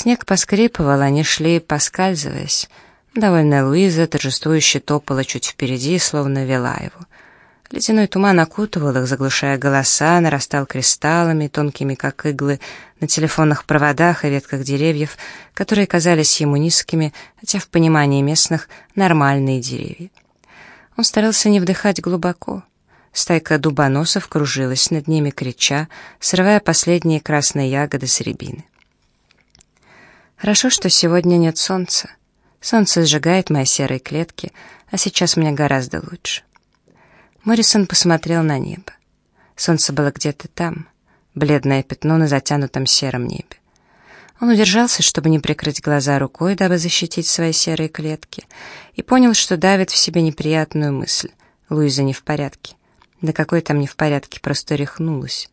Снег поскрипывал, они шли, поскальзываясь. Довольная Луиза торжествующе топала чуть впереди, словно вела его. Ледяной туман окутывал их, заглушая голоса, нарастал кристаллами, тонкими как иглы, на телефонных проводах и ветках деревьев, которые казались ему низкими, хотя в понимании местных нормальные деревья. Он старался не вдыхать глубоко. Стайка дубоносов кружилась над ними, крича, срывая последние красные ягоды с рябины. Хорошо, что сегодня нет солнца. Солнце сжигает мои серые клетки, а сейчас мне гораздо лучше. Моррисон посмотрел на небо. Солнце было где-то там, бледное пятно на затянутом сером небе. Он удержался, чтобы не прикрыть глаза рукой, дабы защитить свои серые клетки, и понял, что давит в себе неприятную мысль. Луиза не в порядке. Да какой там не в порядке, просто рехнулась.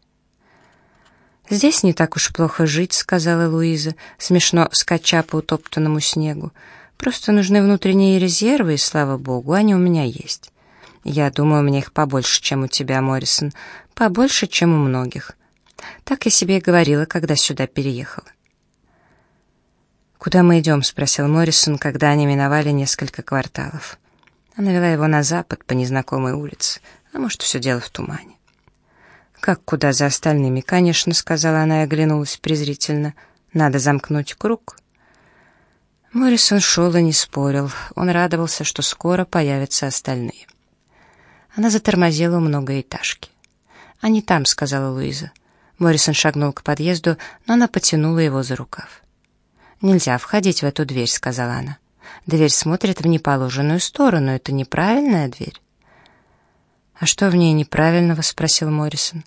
«Здесь не так уж плохо жить», — сказала Луиза, смешно скача по утоптанному снегу. «Просто нужны внутренние резервы, и, слава богу, они у меня есть. Я думаю, у меня их побольше, чем у тебя, Моррисон, побольше, чем у многих. Так я себе и говорила, когда сюда переехала». «Куда мы идем?» — спросил Моррисон, когда они миновали несколько кварталов. Она вела его на запад, по незнакомой улице, а может, все дело в тумане. «Как куда за остальными?» «Конечно», — сказала она и оглянулась презрительно. «Надо замкнуть круг». Моррисон шел и не спорил. Он радовался, что скоро появятся остальные. Она затормозила у многоэтажки. «Они там», — сказала Луиза. Моррисон шагнул к подъезду, но она потянула его за рукав. «Нельзя входить в эту дверь», — сказала она. «Дверь смотрит в неположенную сторону. Это неправильная дверь». «А что в ней неправильного?» — спросил Моррисон.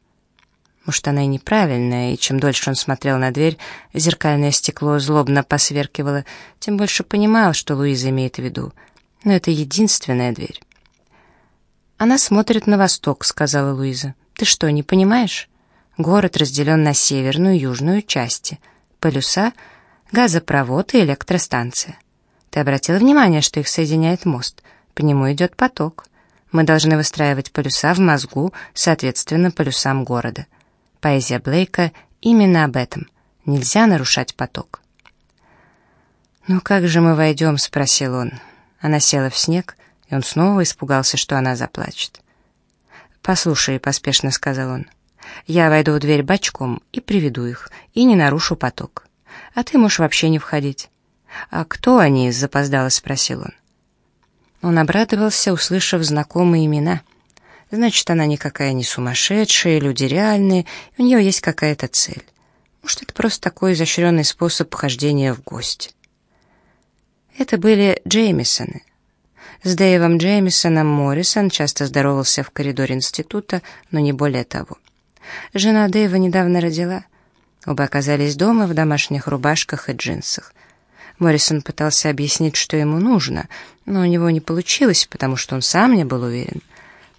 Может, она и неправильная, и чем дольше он смотрел на дверь, зеркальное стекло злобно посверкивало, тем больше понимал, что Луиза имеет в виду. Но это единственная дверь. «Она смотрит на восток», — сказала Луиза. «Ты что, не понимаешь? Город разделен на северную и южную части. Полюса, газопровод и электростанция. Ты обратила внимание, что их соединяет мост? По нему идет поток». Мы должны выстраивать полюса в мозгу, соответственно, полюсам города. Поэзия Блейка именно об этом. Нельзя нарушать поток. «Ну как же мы войдем?» — спросил он. Она села в снег, и он снова испугался, что она заплачет. «Послушай», — поспешно сказал он, — «я войду в дверь бочком и приведу их, и не нарушу поток. А ты можешь вообще не входить». «А кто они?» — запоздало спросил он. Он обрадовался, услышав знакомые имена. Значит, она никакая не сумасшедшая, люди реальные, у нее есть какая-то цель. Может, это просто такой изощренный способ хождения в гости. Это были Джеймисоны. С Дэйвом Джеймисоном Моррисон часто здоровался в коридоре института, но не более того. Жена Дэйва недавно родила. Оба оказались дома в домашних рубашках и джинсах. Моррисон пытался объяснить, что ему нужно, но у него не получилось, потому что он сам не был уверен.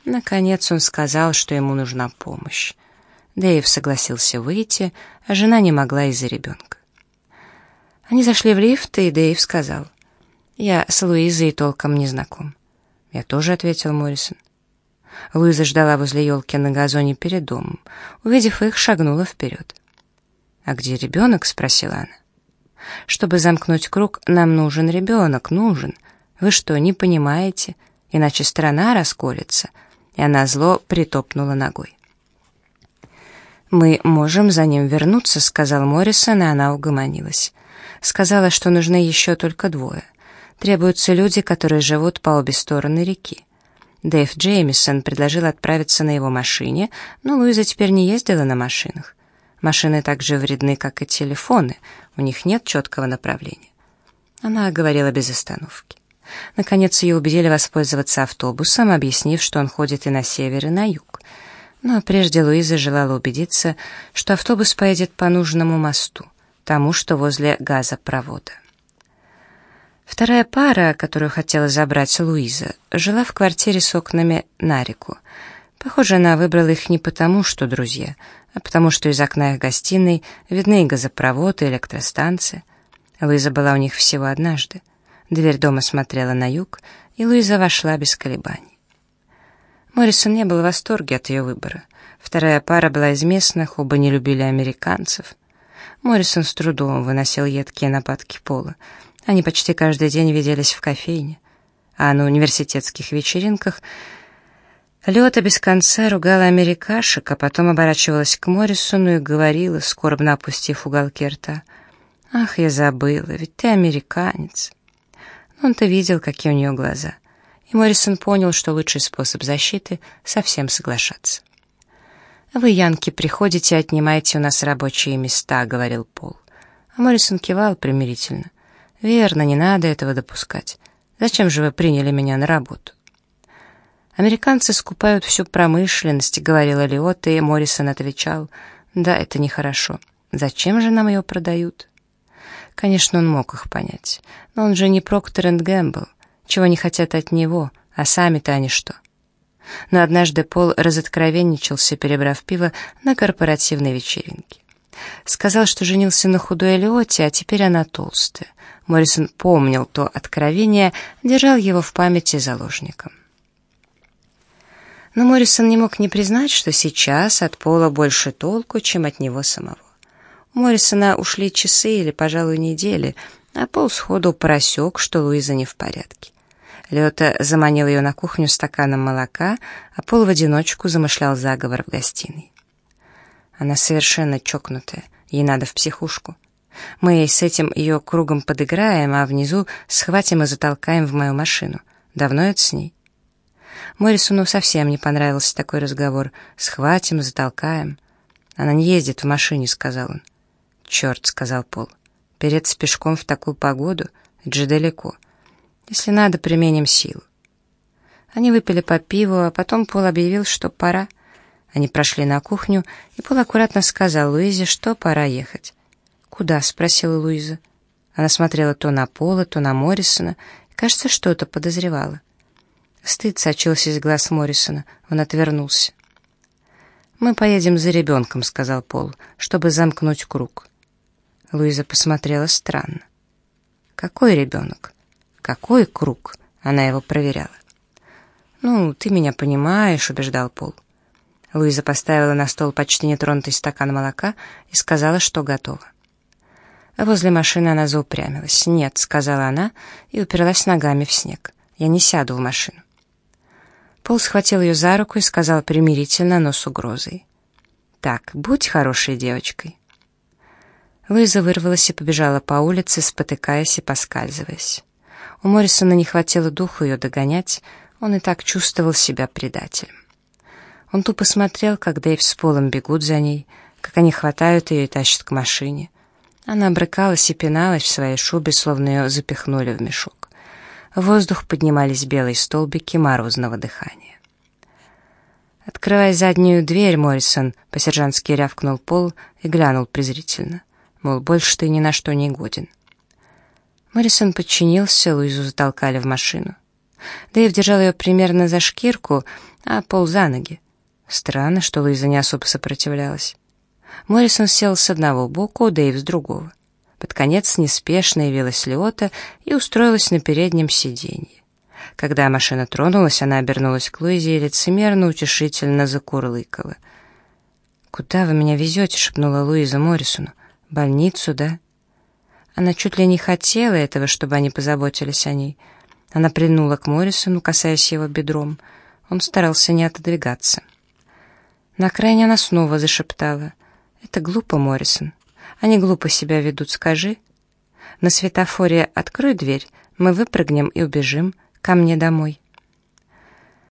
Наконец он сказал, что ему нужна помощь. Дэйв согласился выйти, а жена не могла из-за ребенка. Они зашли в лифт, и Дэйв сказал, «Я с Луизой толком не знаком». «Я тоже», — ответил Моррисон. Луиза ждала возле елки на газоне перед домом. Увидев их, шагнула вперед. «А где ребенок?» — спросила она. Чтобы замкнуть круг, нам нужен ребенок, нужен. Вы что, не понимаете? Иначе страна расколется. И она зло притопнула ногой. «Мы можем за ним вернуться», — сказал Моррисон, и она угомонилась. Сказала, что нужны еще только двое. Требуются люди, которые живут по обе стороны реки. Дэйв Джеймисон предложил отправиться на его машине, но Луиза теперь не ездила на машинах. Машины так же вредны, как и телефоны, у них нет четкого направления. Она говорила без остановки. Наконец ее убедили воспользоваться автобусом, объяснив, что он ходит и на север, и на юг. Но прежде Луиза желала убедиться, что автобус поедет по нужному мосту, тому, что возле газопровода. Вторая пара, которую хотела забрать Луиза, жила в квартире с окнами на реку. Похоже, она выбрала их не потому, что друзья, а потому что из окна их гостиной видны и газопровод, и электростанция. Луиза была у них всего однажды. Дверь дома смотрела на юг, и Луиза вошла без колебаний. Моррисон не был в восторге от ее выбора. Вторая пара была из местных, оба не любили американцев. Моррисон с трудом выносил едкие нападки пола. Они почти каждый день виделись в кофейне. А на университетских вечеринках Лёта без конца ругала америкашек, а потом оборачивалась к Моррисону и говорила, скорбно опустив уголки рта. «Ах, я забыла, ведь ты американец». Он-то видел, какие у нее глаза. И Моррисон понял, что лучший способ защиты — совсем соглашаться. «Вы, Янки, приходите и отнимаете у нас рабочие места», — говорил Пол. А Моррисон кивал примирительно. «Верно, не надо этого допускать. Зачем же вы приняли меня на работу?» «Американцы скупают всю промышленность», — говорила Лиота, и Моррисон отвечал. «Да, это нехорошо. Зачем же нам ее продают?» Конечно, он мог их понять. Но он же не Проктор энд Гэмбл. Чего не хотят от него, а сами-то они что? но однажды Пол разоткровенничался, перебрав пиво на корпоративной вечеринке. Сказал, что женился на худой Элиоте, а теперь она толстая. Моррисон помнил то откровение, держал его в памяти заложником. Но Моррисон не мог не признать, что сейчас от Пола больше толку, чем от него самого. У Моррисона ушли часы или, пожалуй, недели, а Пол сходу просек, что Луиза не в порядке. Лёта заманил ее на кухню стаканом молока, а Пол в одиночку замышлял заговор в гостиной. Она совершенно чокнутая, ей надо в психушку. Мы ей с этим ее кругом подыграем, а внизу схватим и затолкаем в мою машину. Давно это с ней? Моррисону совсем не понравился такой разговор. Схватим, затолкаем. Она не ездит в машине, сказал он. Черт, сказал Пол. Переться пешком в такую погоду, это же далеко. Если надо, применим силу. Они выпили по пиву, а потом Пол объявил, что пора. Они прошли на кухню, и Пол аккуратно сказал Луизе, что пора ехать. «Куда?» — спросила Луиза. Она смотрела то на Пола, то на Моррисона, и, кажется, что-то подозревала. Стыд сочился из глаз Моррисона, он отвернулся. «Мы поедем за ребенком», — сказал Пол, — «чтобы замкнуть круг». Луиза посмотрела странно. «Какой ребенок?» Какой круг? Она его проверяла. «Ну, ты меня понимаешь», — убеждал Пол. Луиза поставила на стол почти нетронутый стакан молока и сказала, что готова. Возле машины она заупрямилась. «Нет», — сказала она и уперлась ногами в снег. «Я не сяду в машину». Пол схватил ее за руку и сказал примирительно, но с угрозой. «Так, будь хорошей девочкой». Луиза вырвалась и побежала по улице, спотыкаясь и поскальзываясь. У Моррисона не хватило духу ее догонять, он и так чувствовал себя предателем. Он тупо смотрел, как Дэйв с Полом бегут за ней, как они хватают ее и тащат к машине. Она обрыкалась и пиналась в своей шубе, словно ее запихнули в мешок. В воздух поднимались белые столбики морозного дыхания. Открывая заднюю дверь, Моррисон по-сержантски рявкнул Пол и глянул презрительно. Мол, больше ты ни на что не годен. Моррисон подчинился, Луизу затолкали в машину. Дэйв держал ее примерно за шкирку, а Пол за ноги. Странно, что Луиза не особо сопротивлялась. Моррисон сел с одного боку, Дэйв с другого. Под конец неспешно явилась Леота и устроилась на переднем сиденье. Когда машина тронулась, она обернулась к Луизе и лицемерно, утешительно закурлыкала. «Куда вы меня везете?» — шепнула Луиза Моррисону. «Больницу, да?» Она чуть ли не хотела этого, чтобы они позаботились о ней. Она прильнула к Моррисону, касаясь его бедром. Он старался не отодвигаться. На крайне она снова зашептала. «Это глупо, Моррисон. Они глупо себя ведут, скажи. На светофоре открой дверь, мы выпрыгнем и убежим ко мне домой».